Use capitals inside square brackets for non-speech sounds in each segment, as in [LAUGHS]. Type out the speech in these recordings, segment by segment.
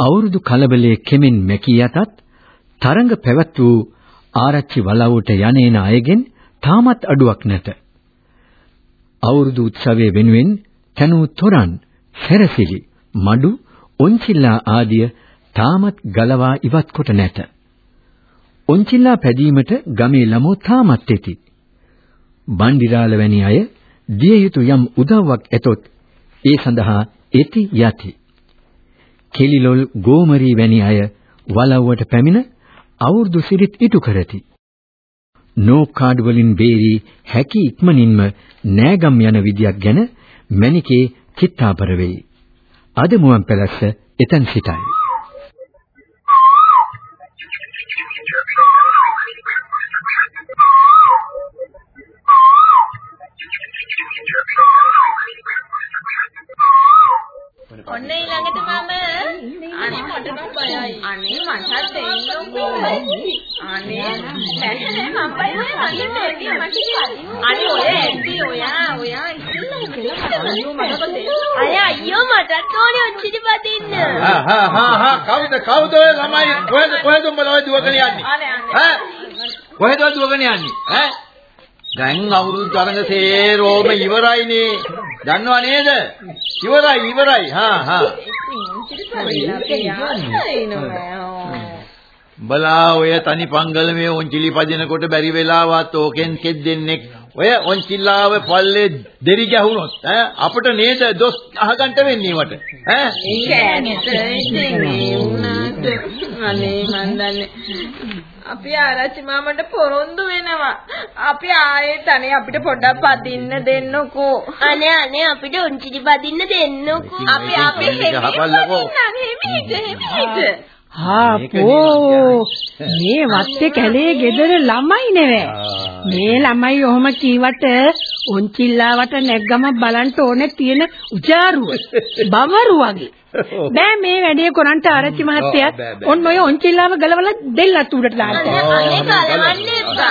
අවුරුදු කලබලයේ කෙමෙන් මැකී යතත් තරඟ පැවැත් වූ ආරච්චි වලව්වට යන්නේන අයගෙන් තාමත් අඩුවක් නැත. අවුරුදු උත්සවයේ වෙනුවෙන් තනූ තොරන්, සැරසිලි, මඩු, ඔන්චිල්ලා ආදිය තාමත් ගලවා ඉවත් කොට නැත. ඔන්චිල්ලා පැදීමට ගමේ ළමෝ තාමත් ඇති. බණ්ඩිරාල වැනි අය දිය යුතු යම් උදව්වක් ඇතොත් ඒ සඳහා එති යති. කෙලිලොල් ගෝමරී වැනි අය වලව්වට පැමිණ අවුරුදු සිරිත් ඉටු කරති. නෝකාඩ් වලින් බේරි හැකි ඉක්මනින්ම නෑගම් යන විදියක් ගැන මැනිකේ චිත්තාපර වෙයි. අද මුවන් පැලස්ස එතෙන් සිටයි. ඔන්න ඊළඟට මම අනේ මට නම් බයයි. අනේ මටත් දෙන්නකෝ. අනේ නැහැ මම බයයි අනේ දෙවිය මට අනේ ඔය ඇන්ටි ඔයා ඔයා ඉස්සෙල්ලා අය අයියෝ මටත් ඕනේ ඔච්චිටි පදින්න. හා හා හා හා කවුද කවුද ඔය ළමයි කොහෙද කොහෙද උඹලා ඔය දුවගෙන යන්නේ? ඈ කොහෙද දුවගෙන යන්නේ? ඈ දැන් අවුරුදු තරඟ සේරෝම ඉවරයිනේ. දන්නව නේද? ඉවරයි ඉවරයි. හා හා. බලා ඔය තනි පංගලමේ ඔන්චිලි පදිනකොට බැරි වෙලාවත් ඕකෙන් කෙද්දෙන්නෙක් ඔය ඔන්චිල්ලාව පල්ලේ දෙරි ගැහුනොත් ඈ අපිට නේද දොස් අහගන්න වෙන්නේ වට ඈ අනේ මන් දන්නේ අපි ආරච්චි මාමට පොරොන්දු වෙනවා. අපි ආයෙත් අනේ අපිට පොඩ්ඩක් පදින්න දෙන්නකෝ. අනේ අනේ අපිට උන්චිලි පදින්න දෙන්නකෝ. අපි අපි හෙමිහිට හෙමිහිට හාපෝ. මේ වත්තේ කැලේ ගෙදර ළමයි නෙවෙයි මේ ළමයි ඔහොම කීවට උන්චිල්ලාවට නැග්ගම බලන්න ඕනේ තියෙන උජාරුව බවරු වගේ [LAUGHS] බෑ මේ වැඩේ කරන්ට ආරච්චි මහත්තයා ඔන්න ඔය ඔන්චිල්ලාව ගලවලා දෙල්ලත් උඩට දාන්න. අනේ ගලවන්නේ බා.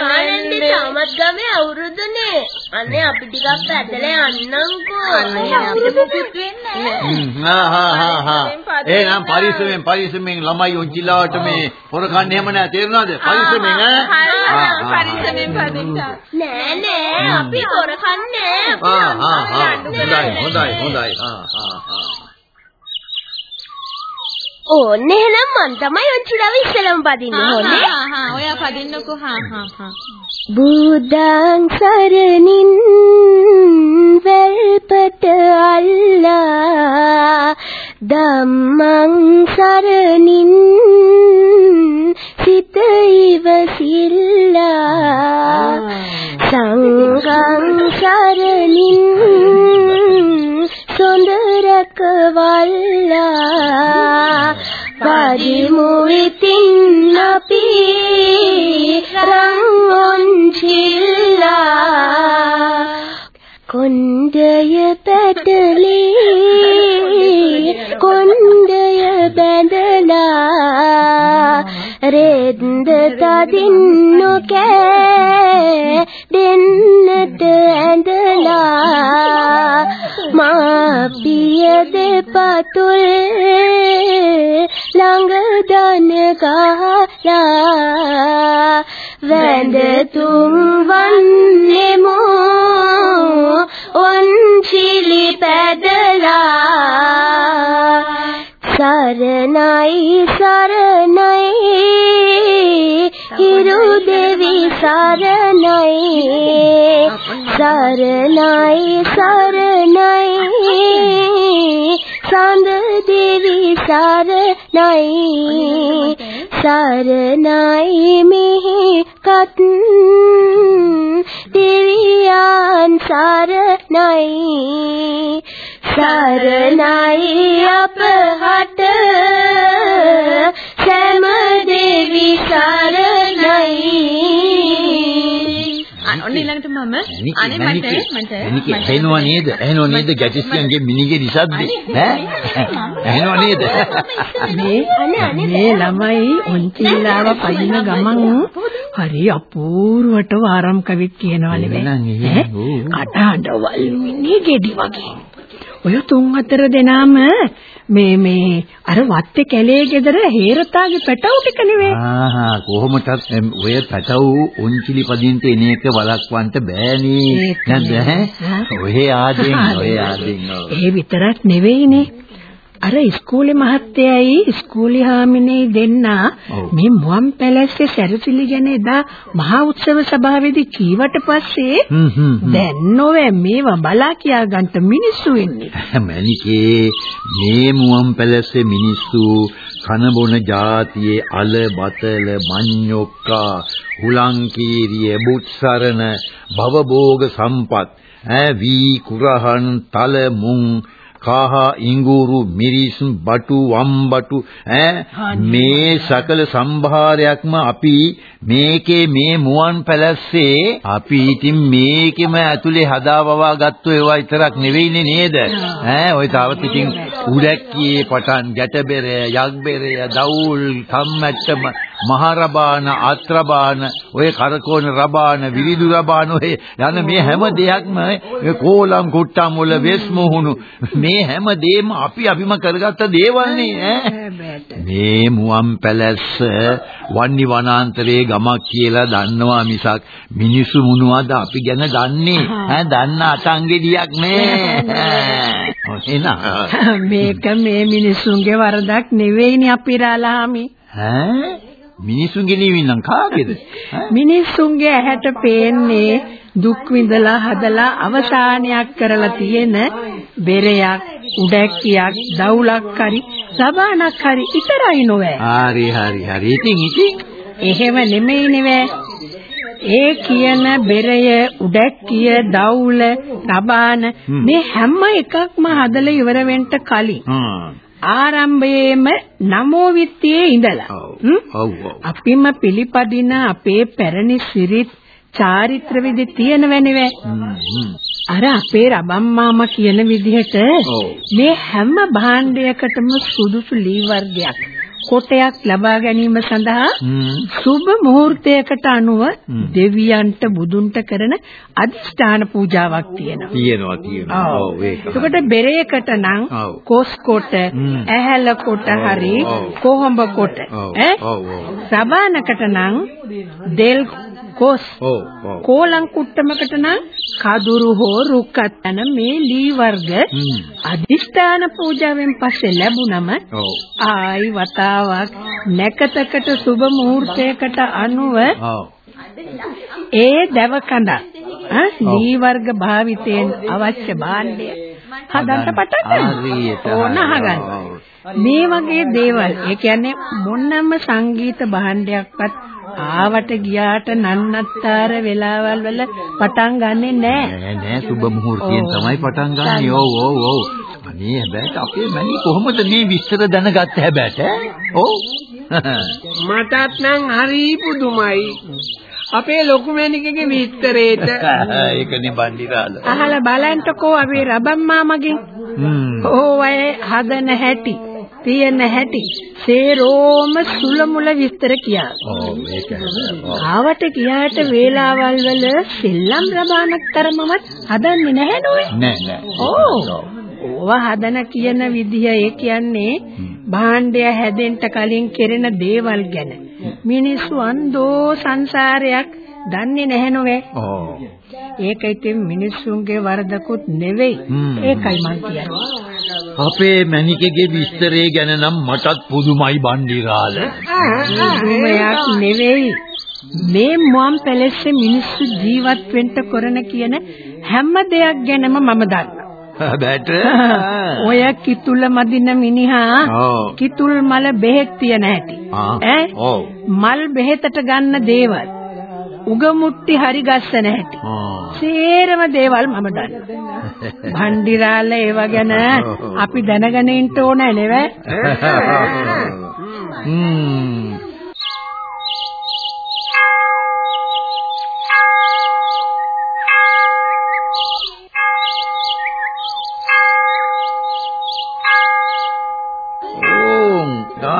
ගලවන්නේ තාමත් ගමේ අවුරුදුනේ. අනේ අපි ටිකක් පැදලා යන්නම්කෝ. අනේ අපිට මොකුත් වෙන්නේ හා හා හා හා. එහෙනම් පරිස්සමෙන් පරිස්සමෙන් ළමයි ඔන්චිල්ලාවට මේ හොරකන්නේ එහෙම නෑ තේරුණාද? පරිස්සමෙන් ඈ. පරිස්සමෙන් පදින්න. නෑ නෑ අපි හොරකන්නේ. හා හා හා. හොඳයි හොඳයි හොඳයි. හා හා. ඕන්න එහෙනම් මං තමයි ඔච්චරව ඉස්සලම පදින්න ඕනේ. හා හා ඔයා පදින්නකෝ හා හා හා. බුද්ධං සරණින් වෙල්පත අල්ලා ධම්මං සරණින් සිත ඉවසිල්ලා සංඝං සරණින් සොඳරක වල්ලා පරිමු ඉතින් අපි රංගොන් චිල්ලා කොණ්ඩය පැටලී කොණ්ඩය බැඳලා රෙද්ද තදින් නොකෑ මාපිය දෙපතුල් ළඟ දන ගහලා වැඳ තුන් වන්නේමු ඔන්චිලි පැදලා සරණයි සරණයි හිරු දෙවි සරණයි සරණයි සරණයි සඳ දෙවි සරණයි සරණයි මෙහි කත් දෙවියන් සරණයි සරණයි අපහට සෑම දෙවි සරණයි අනොන්න ඊළඟට මම අනේ මට මට ඇහෙනව නේද? ඇහෙනව නේද? ගැටිස්කන්ගේ මිනිගේ නිසද්ද? ඈ ඇහෙනව නේද? මේ මේ ළමයි ඔන්චිලාව පයින්න ගමන් හරි අපූර්වට වාරම් කවිත් කියනවලු ඈ? කටහඬ වල් මිනිගේ ගෙඩි වගේ. ඔය තුන් හතර දෙනාම මේ මේ අර වත්තේ කැලේ ගෙදර හේරතාගේ පැටවු ටික නෙවෙයි ආහා කොහොමදත් ඔය පැටව් උන්චිලි පදින්ට එන එක වළක්වන්න බෑනේ ඒක නේද ඈ? ඈ? ඔය ආදෙන් ඔය ආදෙන්. ඒ විතරක් නෙවෙයිනේ. අර ඉස්කෝලේ මහත්තයයි ඉස්කෝලේ හාමිනේ දෙන්නා. මේ මුවන් පැලැස්සේ සැරසිලි ගැන එදා මහා උත්සව සභාවේදී කීවට පස්සේ. දැන් නොවේ මේවා බලා කියා ගන්න මිනිස්සු ඉන්නේ. [LAUGHS] මැනිකේ මේ මුවන් පැලැස්සේ මිනිස්සු කන බොන જાතියේ අල බතල මඤ්ඤොක්කා හුලංකීරිය බුත්සරණ භවභෝග සම්පත් ඈ වී කුරහන් තල මුං කාහ ඉංගුරු මිරිස් බටු වම්බටු ඈ මේ සකල සම්භාරයක්ම අපි මේකේ මේ මුවන් පැලැස්සේ අපි ඉතින් මේකෙම ඇතුලේ හදාවවා ගත්ත ඒවා විතරක් නෙවෙයිනේ නේද? ඈ ඔය තාවත් ඉතින් උඩැක්කියේ පටන් ගැටබෙරය යක්බෙරය දවුල් සම්මැට්ටම මහරබාන අත්‍රබාන ඔය කරකෝන රබාන විරිදු රබාන ඔය යන මේ හැම දෙයක්ම කෝලම් කුට්ටම් වල වෙස් මුහුණු. මේ හැම දෙයක්ම අපි අභිම කරගත්ත දේවල්නේ ඈ. මේ මුවන් පැලැස්ස වන්නි වනාන්තරයේ ගමක් කියලා දන්නවා මිසක් මිනිස්සු මොනවද අපි ගැන දන්නේ? ඈ දන්න අතංගෙඩියක් නෑ. [LAUGHS] මේක මේ මිනිස්සුන්ගේ වරදක් නෙවෙයිනේ අපිරාලාමි. ඈ? මිනිසුන්ගේ නෙවෙයිනම් කාගේද? ඈ? මිනිස්සුන්ගේ ඇහැට පේන්නේ දුක් විඳලා හදලා අවසානයක් කරලා තියෙන බෙරයක් උඩැක්කියක් දවුලක් හරි සබානක් හරි ඉතරයි නොවේ. හරි හරි හරි. ඉතින් ඉතින් එහෙම නෙමෙයි නෙවේ. ඒ කියන බෙරය උඩැක්කිය දවුල හ්ම්. මේ හැම එකක්ම හදලා ඉවර වෙන්න කලින් ආරම්භයේම නමෝ විත්තියේ ඉඳලා අපිම පිළිපදින අපේ පැරණි සිරිත් චාරිත්‍ර විදි තියෙනවනේ. අර අපේ රබම් මාමා කියන විදිහට. මේ හැම භාණ්ඩයකටම සුදුසු ලී වර්ගයක් කොටයක් ලබා ගැනීම සඳහා. සුබ මුහූර්තයකට අනුව. දෙවියන්ට බුදුන්ට කරන අදිෂ්ඨාන පූජාවක් තියෙනවා. තියෙනවා තියෙනවා ඔව් ඒක. එතකොට බෙරේකට නම්. කොස් කොට. ඇහැල කොට හරි. කොහොඹ කොට ඈ සබානකට නම් දෙල් කොස් ඔව් ඔව් කෝලං කුට්ටමකට නම් කදුරු හෝ රුක්කත් යන මේ ලී වර්ග. අදිෂ්ඨාන පූජාවෙන් පස්සේ ලැබුණම ආයි වතාවක්. නැකතකට සුබ මුහූර්තයකට අනුව ඒ දැව කඳ ලී වර්ග භාවිතයෙන් අවශ්‍ය භාණ්ඩය හදන්න පටන් ගන්නවා. ඕන හරි. අහගන්න. මේ වගේ දේවල් ඒ කියන්නේ මොනම සංගීත භාණ්ඩයක්වත් ආවට ගියාට නන්නත්තර වෙලාවල් වල පටන් ගන්නෙ නෑ. නෑ නෑ සුබ මුහූර්තයෙන්. තමයි පටන් ගන්න. ඔව් ඔව් ඔව්. අනේ හැබැයි අපේ මැනි කොහොමද මේ විස්තර දැනගත්තේ හැබැයි ඈ? ඔව්. මටත් නම් හරි පුදුමයි. අපේ ලොකු මැනිකගේ විස්තරේට [LAUGHS] ඒකනේ බණ්ඩිරාල. අහලා බලන්නකෝ අපේ රබම් මාමගෙන්. ඕවයේ හදන හැටි, තියෙන හැටි, සේරෝම සුලමුල විස්තර කියා. ඔව් ඒක. ඔව්. ආවට ගියාට වේලාවල් වල සෙල්ලම් රබානක් තරමවත් හදන්නේ නැහැ නෝයි. නෑ නෑ. ඕ. ඕවා හදන කියන විදිය ඒ කියන්නේ භාණ්ඩය හැදෙන්න කලින් කෙරෙන දේවල් ගැන. මිනිස්සු අන්දෝ සංසාරයක් දන්නේ නැහැ නෝවේ. ඔව්. ඒක ඉතින් මිනිස්සුන්ගේ වරදකුත් නෙවෙයි. ඒකයි මං කියන්නේ. අපේ මැනිකගේ විස්තරේ ගැන නම් මටත් පුදුමයි බණ්ඩිරාල. පුදුමයක් නෙවෙයි. මේ මුවන් පැලැස්සේ මිනිස්සු ජීවත් වෙන්න කරන කියන හැම දෙයක් ගැනම මම දන්නවා. බැට. [LAUGHS] ඔය කිතුල මදින මිනිහා ඔව්. කිතුල් මල බෙහෙත් තියන හැටි. ආ. ඈ ඔව්. මල් බෙහෙතට ගන්න දේවල්. උගමුට්ටි හරි ගස්සන හැටි. ආ. සේරම දේවල් මම දන්නවා. භණ්ඩිරාල [LAUGHS] ඒව ගැන අපි දැනගෙන ඉන්න ඕන නේද? [LAUGHS]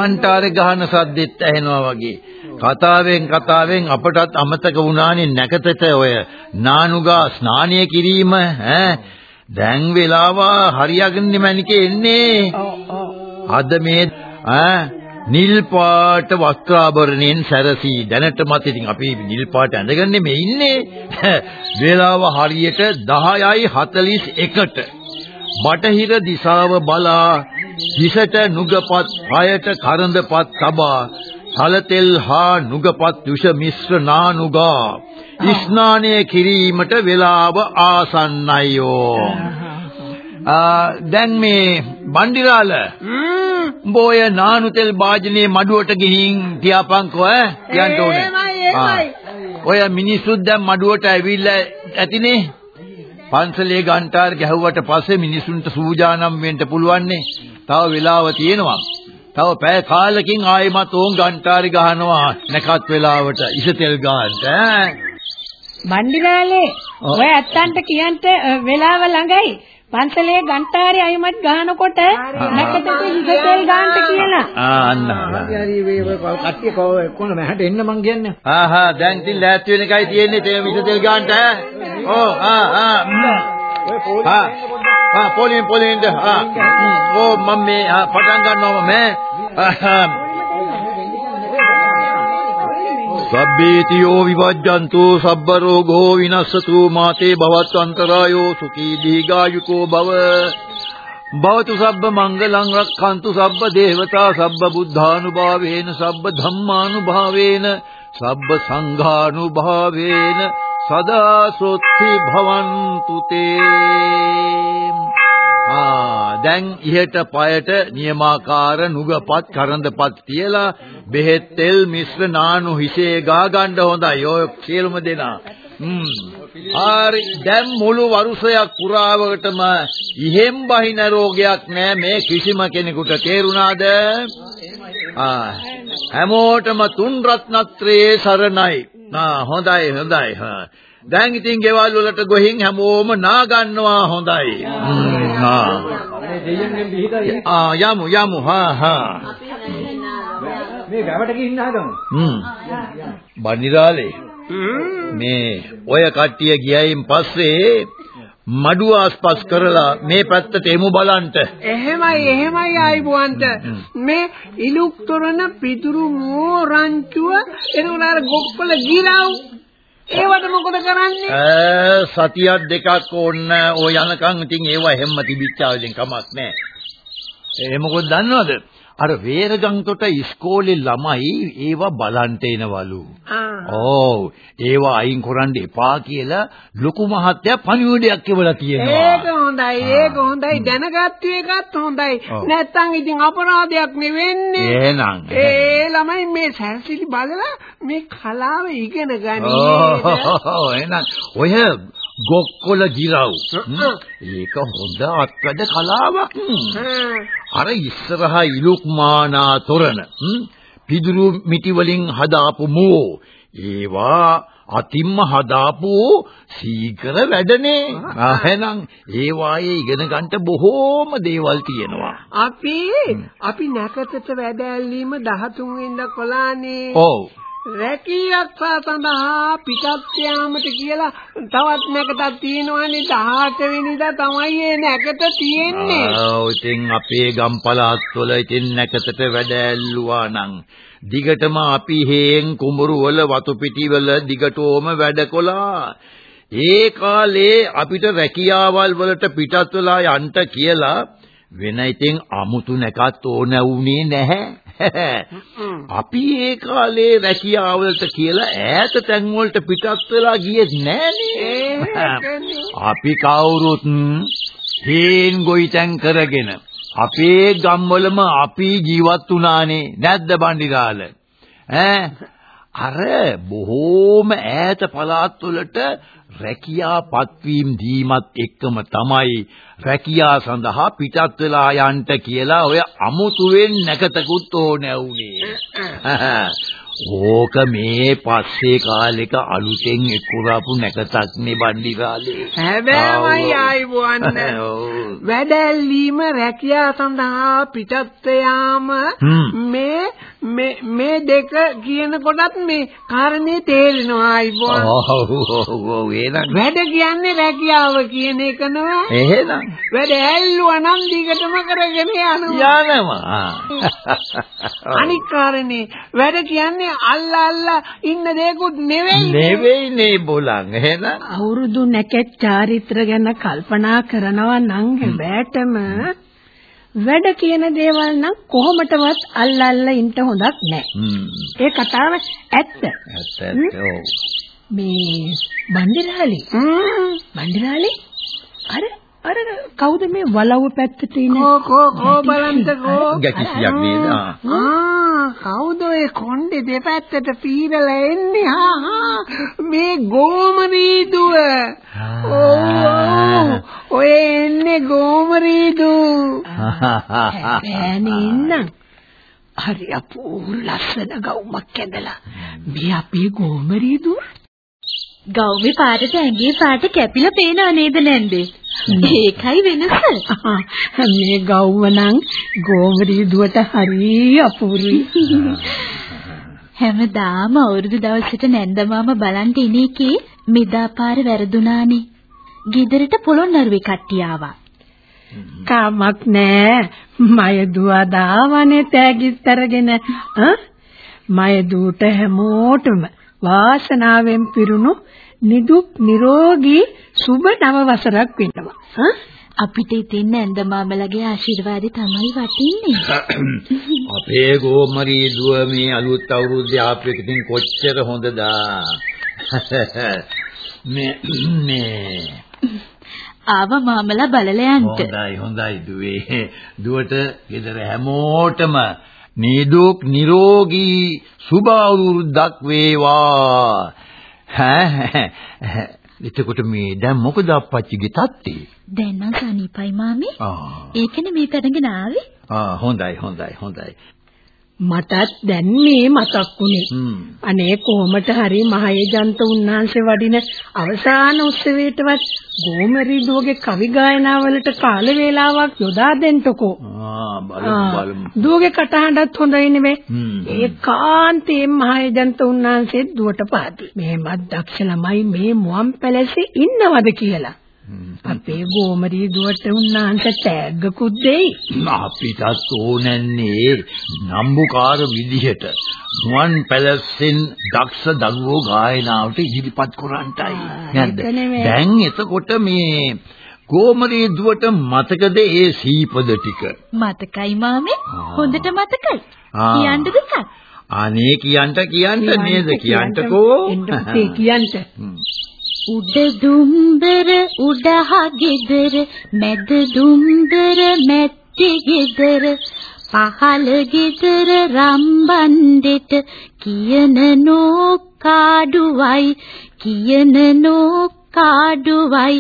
ගාන්ටාරේ ගහන සද්දෙත් ඇහෙනවා වගේ. කතාවෙන් කතාවෙන් අපටත් අමතක වුණානේ නැකතට ඔය නානුගා ස්නානය කිරීම ඈ දැන් වෙලාව හරියගෙන මැනිකේ එන්නේ. අද මේ ඈ නිල් පාට වස්ත්‍රාභරණයෙන් සැරසී දැනටමත් ඉතින් අපි නිල් පාට ඇඳගෙන මේ ඉන්නේ. [LAUGHS] වේලාව හරියට 10යි 41ට. බටහිර දිශාව බලා හිසට නුගපත්, පායට කරඳපත් තබා සලතෙල් හා නුගපත් විෂ මිශ්‍ර නානුගා ස්නානය කිරීමට වේලාව ආසන්නයියෝ. දැන් මේ බණ්ඩිරාල උඹ ඔය නානු තෙල් වාජනේ මඩුවට ගිහින් තියාපන්කෝ ඈ කියන්න ඕනේ. ඔය මිනිස්සුත් දැන් මඩුවට ඇවිල්ලා ඇතිනේ. පන්සලේ ගන්ටාර ගැහුවට පස්සේ මිනිසුන්ට සූජානම් වෙන්න පුළුවන්නේ. තව වෙලාව තියෙනවා. තව පැය කාලෙකින් ආයෙමත් ඕන් ගන්ටාරි ගහනවා නැකත් වෙලාවට ඉසතෙල් ගන්නට ඈ. බණ්ඩිරාලේ ඔය ඇත්තන්ට කියන්න වෙලාව ළඟයි. පන්සලේ ගන්ටාරේ අයමත් ගහනකොට නැකතට හිසතෙල් ගන්නට කියලා. ආ අන්න. හරි වේ කට්ටිය කොහොම මහට එන්න මං කියන්නේ. ආහා දැන් ඉතින් ලෑස්ති වෙන එකයි තියෙන්නේ තේ හිසතෙල් ගන්නට ඈ. ඕ ආ ආ. ආ ආ පොලින් පොලින්ද ආ. ඕ මම මේ පටන් ගන්නවා මම. සබ්බේතියෝ විවජ්ජන්තු සබ්බ රෝගෝ විනස්සතු මාතේ භවත් අන්තරායෝ සුඛී දීඝායුකෝ භව භවතු සබ්බ මංගලං රක්ඛන්තු සබ්බ දේවතා සබ්බ බුද්ධානුභාවේන සබ්බ ධම්මානුභාවේන සබ්බ සංඝානුභාවේන සදා සොත්ති භවන්තු තේ ආ දැන් ඉහෙට පයට නියමාකාර නුගපත් කරඳපත් තියලා බෙහෙත් තෙල් මිශ්‍ර නානු හිසේ ගා ගන්න හොඳයි. ඔය සියලුම දෙනා. හ්ම්. හරි. දැන් මුළු වරුසයක් පුරාවටම ඉහෙම් බහින රෝගයක් නෑ. මේ කිසිම කෙනෙකුට තේරුණාද? ආ. හැමෝටම තුන් රත්නත්‍රයේ සරණයි. ආ හොඳයි හොඳයි. හා. දැන් ඉතින් ගෙවල් වලට ගොහින් හැමෝම නා ගන්නවා හොඳයි. ආ. ආ යමු යමු හා හා. මේ ගවට ගිහින් ආගමු. හ්ම්. බණ්ඩිරාලේ. මේ ඔය කට්ටිය ගියයින් පස්සේ මඩුව ආස්පස් කරලා මේ පැත්තට එමු බලන්ට. එහෙමයි එහෙමයි ආයිබුවන්ට මේ ඉලුක් තොරණ පිටුරු මෝරංචුව එනකොට අර ගොක්කොල ගිරව් ඒවට මොකද කරන්නේ? ඈ සතියක් දෙකක් ඕන්න ඔය යනකම් ඉතින් ඒව හැම්ම තිබිච්චාවලින් කමක් නැහැ. ඒ මොකද දන්නවද? අර වේරගන්තොට ඉස්කෝලේ ළමයි ඒවා බලන්ට එනවලු. ඔව් ඒවා අයින් කරන්න එපා කියලා ලොකු මහත්තයා පණිවිඩයක් එවලා තියෙනවා. ඒක හොඳයි ඒක හොඳයි දැනගත්තු එකත් හොඳයි. නැත්තම් ඉතින් අපරාධයක් නෙවෙන්නේ. එහෙනම් ඒ ළමයි මේ සැරසිලි බලලා මේ කලාව ඉගෙන ගනි. ඔව් එහෙනම් ඔය ගොක්කොල ගිරව්. ඒක හොඳ අත්වැඩ කලාවක්. අර ඉස්සරහා ඉලුක්මානා තොරණ පිදුරු මිටි වලින් හදාපු මෝ ඒවා අතිම්ම හදාපු සීකර වැඩනේ. එහෙනම් ඒ වායේ ඉගෙන ගන්නට බොහෝම දේවල් තියෙනවා. අපි අපි නැකතට වැඩ ඇල්ලීම 13 වෙනිදා කොලානේ. ඔව්. රැකියක්සා සඳහා පිටත් යාමට කියලා තවත් නැකතක් තියෙනවානේ 18 වෙනිදා තමයි ඒ නැකත තියෙන්නේ. ආ ඉතින් අපේ ගම් පළාත්වල ඉතින් නැකතට වැඩ ඇල්ලුවා නම් දිගටම අපි හේන් කුඹුරු වල වතු පිටි වල දිගටම වැඩ කළා. ඒ කාලේ අපිට රැකියාවල් වලට පිටත් වෙලා යන්න කියලා වෙන ඉතින් අමුතු නැකත් ඕන වුණේ නැහැ. අපි ඒ කාලේ රැකියාවලට කියලා ඈත තැන් වලට පිටත් වෙලා ගියෙත් නෑනේ. අපි කවුරුත් හේන් ගොයිතැන් කරගෙන අපේ ගම්වලම අපි ජීවත් වුණානේ නැද්ද බණ්ඩිරාල? ඈ අර බොහෝම ඈත පළාත් වලට රැකියා පත්වීම් දීමත් එක්කම තමයි රැකියා සඳහා පිටත් වෙලා යන්න කියලා ඔය අමුතුවෙන් නැකතකුත් ඕනේ වුණේ. ඕක මේ පස්සේ කාලෙක අලුතෙන් එක්කුරාපු නැකතක් නේ බණ්ඩිරාලේ. හැබැයි ආයිබුවන් [LAUGHS] ඔව්. වැඩැල්ලීම රැකියා සඳහා පිටත් යාම. මේ මේ මේ දෙක කියන කොටත් මේ කාරණේ තේරෙනවා ආයිබුවන්. ඔව් ඔව් ඔව් එහෙනම් වැඩ කියන්නේ රැකියාව කියන එක නෙවෙයි. එහෙනම් වැඩ ඇල්ලුවා නම් දිගටම කරගෙන යනවා. යනවා. අනික් කාරණේ වැඩ කියන්නේ අල්ලා අල්ලා ඉන්න දෙයක්ුත් නෙවෙයි. නෙවෙයි නේ බොලන් එහෙනම් අවුරුදු නැකත් චාරිත්‍ර ගැන කල්පනා කරනවා නම් හැබෑටම වැඩ කියන දේවල් නම් කොහොමටවත් අල්ලා අල්ලා ඉන්න හොඳක් නැහැ. හ්ම්. ඒ කතාව ඇත්ත. ඇත්ත. මේ බණ්ඩිරාලි බණ්ඩිරාලි අර අර කවුද මේ වලව්ව පැත්තට ඉන්නේ? කෝ කෝ කෝ බලන්නකෝ. ගැකිසියක් නේද? ආ. ආ කවුද ඒ කොණ්ඩේ දෙපැත්තට පීරලා එන්නේ හා හා මේ ගෝමරීදුව ඕ ඔය එන්නේ ගෝමරීදු බෑනේ ඉන්න. හරි අපූර්ව ලස්සන ගවුමක් ඇඳලා මේ අපේ ගෝමරීදු ගෞමේ පාටට ඇඟේ පාට කැපිලා පේනව නේද නැන්දේ? ඒකයි වෙනස. මේ ගවුම නම් ගෝමරීදුවට හරි අපූර්වයි. හැමදාම අවුරුදු දවසට නැන්දමාම බලන් ඉන එකේ මෙදාපාර වැරදුනානේ. ගෙදරට පොළොන්නරුවේ කට්ටිය ආවා. කමක් නෑ මය දුවා දාවනේ තෑගිත් අරගෙන මය දූට හැමෝටම වාසනාවෙන් පිරුණු නිදුක් නිරෝගී සුබ නව වසරක් වෙනවා අපිට ඉතින් නැන්දමාමලගේ ආශිර්වාදය තමයි වටින්නේ. [COUGHS] අපේ ගෝමරී දුව මේ අලුත් අවුරුද්දේ ආපු එක ඉතින් කොච්චර හොඳද [COUGHS] මේ [COUGHS] මේ ආව මාමලා බලලා යන්න. හොඳයි හොඳයි දුවේ දුවට ගෙදර හැමෝටම නිදුක් නිරෝගී සුබ අවුරුද්දක් වේවා. හෑ එතකොට මේ දැන් මොකද අප්පච්චිගේ තත්ත්වේ දැන් නම් සනීපයි මාමේ. ඒකනේ මේ පැනගෙන ආවේ. ආ හොඳයි හොඳයි හොඳයි මටත් දැන් මේ මතක් හ්ම් අනේ කොහොමට හරි මහේජන්ත උන්වහන්සේ වඩින අවසාන උත්සවයටවත් ගෝමරීදුවගේ කවි ගායනාවලට කාල වේලාවක් යොදා දෙන්නකෝ. ආ බලමු බලමු දුවගේ කටහඬත් හොඳයි නෙමෙයි. ඒකාන්තයෙන් මහේජන්ත උන්වහන්සේ දුවට පාති. මේවත් දක්ෂ ළමයි මේ මුවන් පැලසේ ඉන්නවද කියලා. අපේ ගෝමරී දුවට උන්වහන්සේ තෑග්ගකුත් දෙයි. අපිටත් ඕනන්නේ නම්බුකාර විදිහට නුවන් පැලසෙන් දක්ෂ දරුවෝ ගායනාවට ඉදිරිපත් කරන්නටයි නේද. දැන් එතකොට මේ ගෝමරී දුවට මතකද ඒ සීපද ටික මතකයි මාමේ. හොඳට මතකයි. කියන්න දෙකක්. අනේ කියන්ට කියන්ට නේද කියන්ටකෝ එන්න පුතේ කියන්ට. හ්ම්. උඩ දුම්බර උඩහ ගෙදර මැද දුම්බර මැත්තේ ගෙදර පහළ ගෙදර රම්බන්දෙට කියන නෝකාඩුවයි කියන නෝකාඩුවයි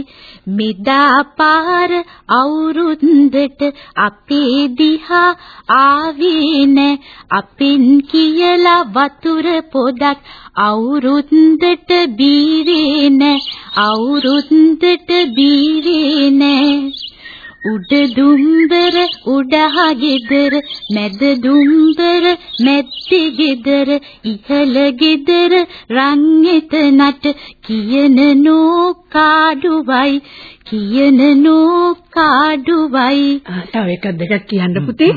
මෙදා පාර අවුරුද්දට අපේ දිහා ආවේ නැ අපෙන් කියලා වතුර පොදක් අවුරුද්දට බීරේ නැ අවුරුද්දට බීරේ නැ උඩ දුම්බර උඩහ ගෙදර මැද දුම්බර මැත්තේ ගෙදර ඉහළ ගෙදර රන් එතනට කියන නෝකාඩුවයි කියන නෝකාඩුවයි ආ, තව එකක් දෙකක් කියන්න පුතේ.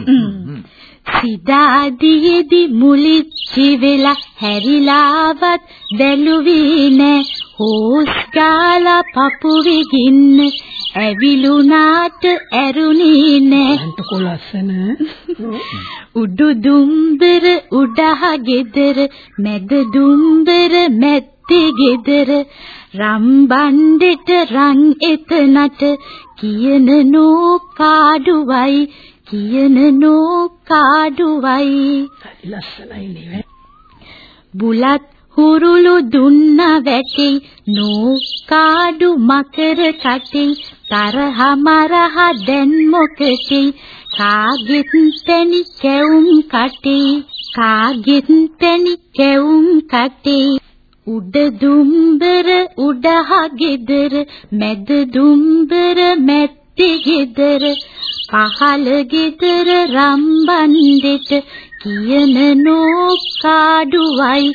සිතාදියේදි මුලිච්චි වෙලා හැරිලාවත් බැලුවේ නෑ. හොස් ගාලා පපුවේ ගින්න ඇවිලුණාට ඇරුණේ නෑ අන්තකෝ ලස්සන. උඩු දුම්බර උඩහ ගෙදර මැද දුම්බර මැත්තේ ගෙදර රම්බන්ඩෙට රන් එතනට කියන නෝකාඩුවයි කියන නෝකාඩුවයි ලස්සනයි නේ. බුලත් හුරුළු දුන්න වැටි නෝකාඩු මකර කටි තරහ මරහ දැන් මොකටි? කාගෙත් තැනි කැවුම් කටි? කාගෙත් පැණි කැවුම් කටේ? උඩ දුම්බර උඩහ ගෙදර මැද දුම්බර මැත්තේ ගෙදර. පහළ ගෙදර රම්බන්දෙට කියන නෝකාඩුවයි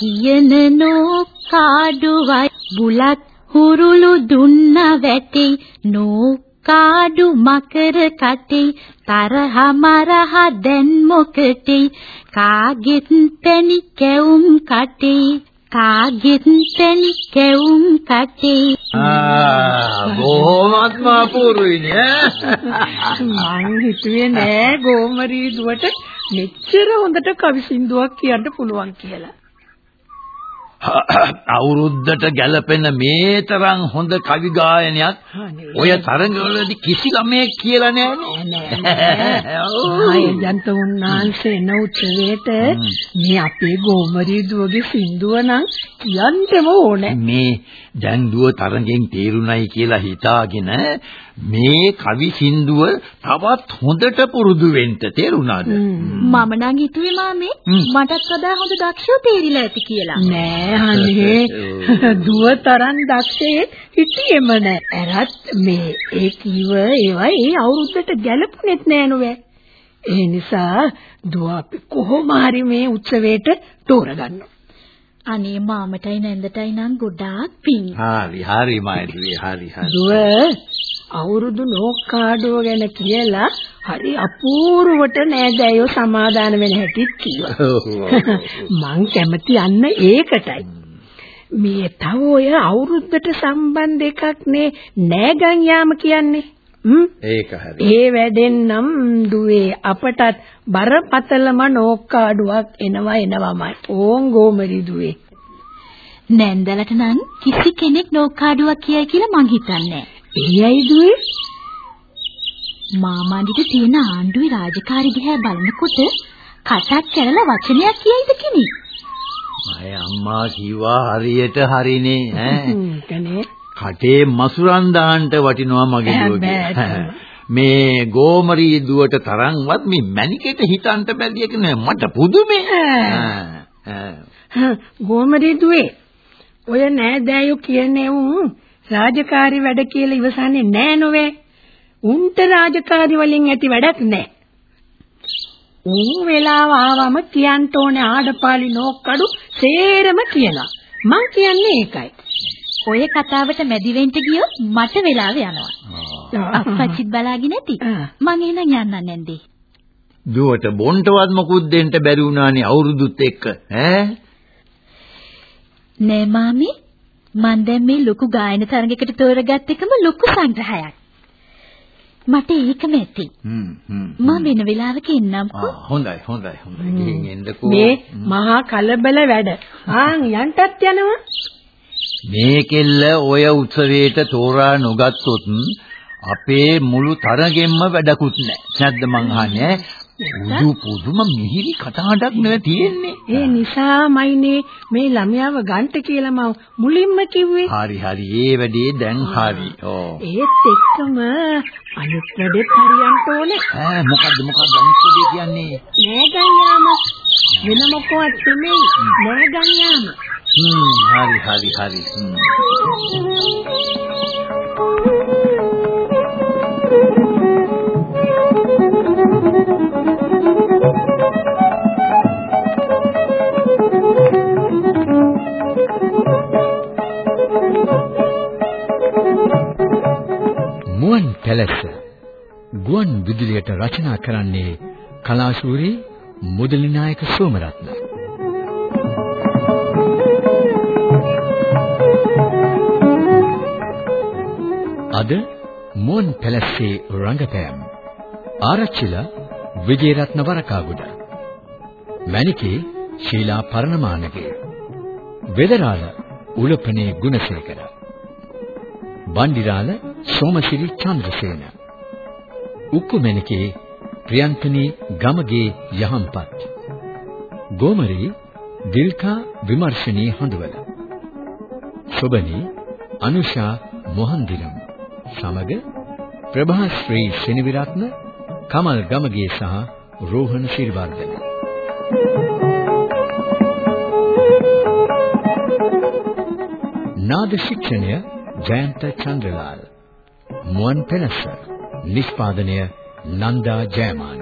කියන නෝකාඩුවයි බුලත් හුරුළු දුන්න වැටේ නෝකාඩු මකර කටේ. තරහ මරහ දැන් මොකටේ? කාගෙත් පැණි කැවුම් කටේ. කාගෙත් පැණි කැවුම් කටේ. ආ බොහොමත්ම අපූර්වයිනේ මං හිතුවේ නෑ ගෝමරී දුවට මෙච්චර හොඳට කවි සින්දුවක් කියන්න පුළුවන් කියලා. [COUGHS] අවුරුද්දට ගැලපෙන මේ තරම් හොඳ කවි ගායනයක් ඔය තරඟවලදී කිසි ළමයෙක් කියලා නෑනේ. [LAUGHS] ආයේ ජන්ත උන්නාන්සේ එන උත්සවයට මේ අපේ ගෝමරී දුවගේ සින්දුව නම් කියන්නම ඕනේ. මේ දැන් දුව තරඟෙන් තේරුණයි කියලා හිතාගෙන මේ කවි සින්දුව තවත් හොඳට පුරුදු වෙන්න තේරුණාද? මම නම් හිතුවේ මාමේ මටත් වඩා හොඳ දක්ෂව තේරිලා ඇති කියලා. නෑ අනේ [LAUGHS] දුව තරම් දක්ෂේ හිටියෙම නෑ. ඇරත් මේ ඒ කීව ඒවා ඒ අවුරුද්දට ගැලපුණෙත් නෑ නෝවේ. ඒ නිසා දුව අපි කොහොම හරි මේ උත්සවයට තෝරගන්නවා. අනේ මාමටයි නැන්දටයි නම් ගොඩාක් පිං. හරි හරි මයිදුවේ හරි හරි. දුව අවුරුදු නෝකාඩුව ගැන කියලා හරි අපූර්වට නෑදෑයෝ සමාදාන වෙන හැටිත් කිව්වා. මං කැමති අන්න ඒකටයි. මේ තව ඔය අවුරුද්දට සම්බන්ධ එකක් නේ නෑගන් යාම කියන්නේ. හ්ම් ඒක හරි. ඒ වැඩෙන් නම් දුවේ අපටත් බරපතලම නෝකාඩුවක් එනවා එනවමයි. ඕන් ගෝමරි දුවේ. නැන්දලට නම් කිසි කෙනෙක් නෝකාඩුවක් කියයි කියලා මං හිතන්නේ එයයි දුවේ මාමාණ්ඩිට තියෙන ආණ්ඩුවේ රාජකාරි දිහා බලනකොට කටක් කැරලා වචනයක් කියයිද කෙනෙක්? අය අම්මා කිව්වා හරියට හරිනේ ඈ. කටේ මසුරන් දාන්න වටිනවා මගේ දුවගේ. මේ ගෝමරී දුවට තරම්වත් මේ මැනිකෙට හිතන්න බැරි එක නෑ මට පුදුමේ. ගෝමරී දුවේ ඔය නෑදෑයෝ කියන්නේ උන් රාජකාරි වැඩ කියලා ඉවසන්නේ නෑ නොවේ. උන්ට රාජකාරි වලින් ඇති වැඩක් නෑ. ඌ වෙලාව ආවම කියන්න ඕනේ ආඩපාලි නෝක්කඩු සේරම කියලා. මං කියන්නේ ඒකයි. ඔය කතාවට මැදි වෙන්න ගියොත් මට වෙලාව යනවා. අප්පච්චිත් බලාගෙන ඇති. මං එහෙනම් යන්නම් නැන්දේ. දුවට බොන්ටවත් මොකුත් දෙන්න බැරි වුණානේ අවුරුදුත් එක්ක ඈ. නෑ මාමි මං දැන් මේ ලොකු ගායන තරඟයකට තෝරගත් එකම ලොකු සංග්‍රහයක්. මට ඒකම ඇති. හ්ම් හ්ම්. මම වෙන වෙලාවක එන්නම්කෝ. ආ හොඳයි හොඳයි හොඳයි. ගිහින් එන්නකෝ. මේ මහා කලබල වැඩ. ආන් යන්ටත් යනවා. මේකෙල්ල ඔය උත්සවයට තෝරා නොගත්තොත් අපේ මුළු තරගෙම්ම වැඩකුත් නැහැ. නැද්ද මං අහන්නේ? පුදු පුදුම මිහිරි කතාවක් නෙවෙයි තියෙන්නේ. ඒ නිසාමයිනේ මේ ළමයාව ගන්ට කියලා මම මුලින්ම කිව්වේ. හරි හරි ඒ වැඩේ දැන් හරි. ඕ. ඒත් එක්කම අනිත් වැඩෙත් හරියන්න ඕනේ. ඈ මොකද්ද මොකද්ද අනිත් වැඩේ කියන්නේ? නෑ ගන්යාම වෙන මොකවත් නෙමෙයි නෑ ගන්යාම. හ්ම් හරි හරි හරි. හ්ම්. මුවන් පැලැස්ස ගුවන් විදුලියට රචනා කරන්නේ කලාශූරී මුදලි නායක සෝමරත්න අද මුවන් පැලැස්සේ රංගපෑම්. ආරච්චිලා විජේරත්න වරකාගොඩ. මණිකේ ශීලා පරණමානගේ. වෙදරාල උලපනේ ගුණසේකර. බණ්ඩිරාල සෝමසිරි චන්ද්‍රසේන. උක්කුමැණිකේ ප්‍රියන්තනී ගමගේ යහම්පත්. ගෝමරී දිල්කා විමර්ශනී හඳුවල. සොබනී අනුෂා මොහන්දිරම්. සමග ප්‍රභාශ්‍රී සෙනවිරත්න කමල් ගමගේ සහ රෝහණ සිරිවර්ධන නාද ශික්ෂණය ජයන්ත චන්ද්‍රලාල්. මුවන් පෙනස නිෂ්පාදනය නන්දා ජයමාන.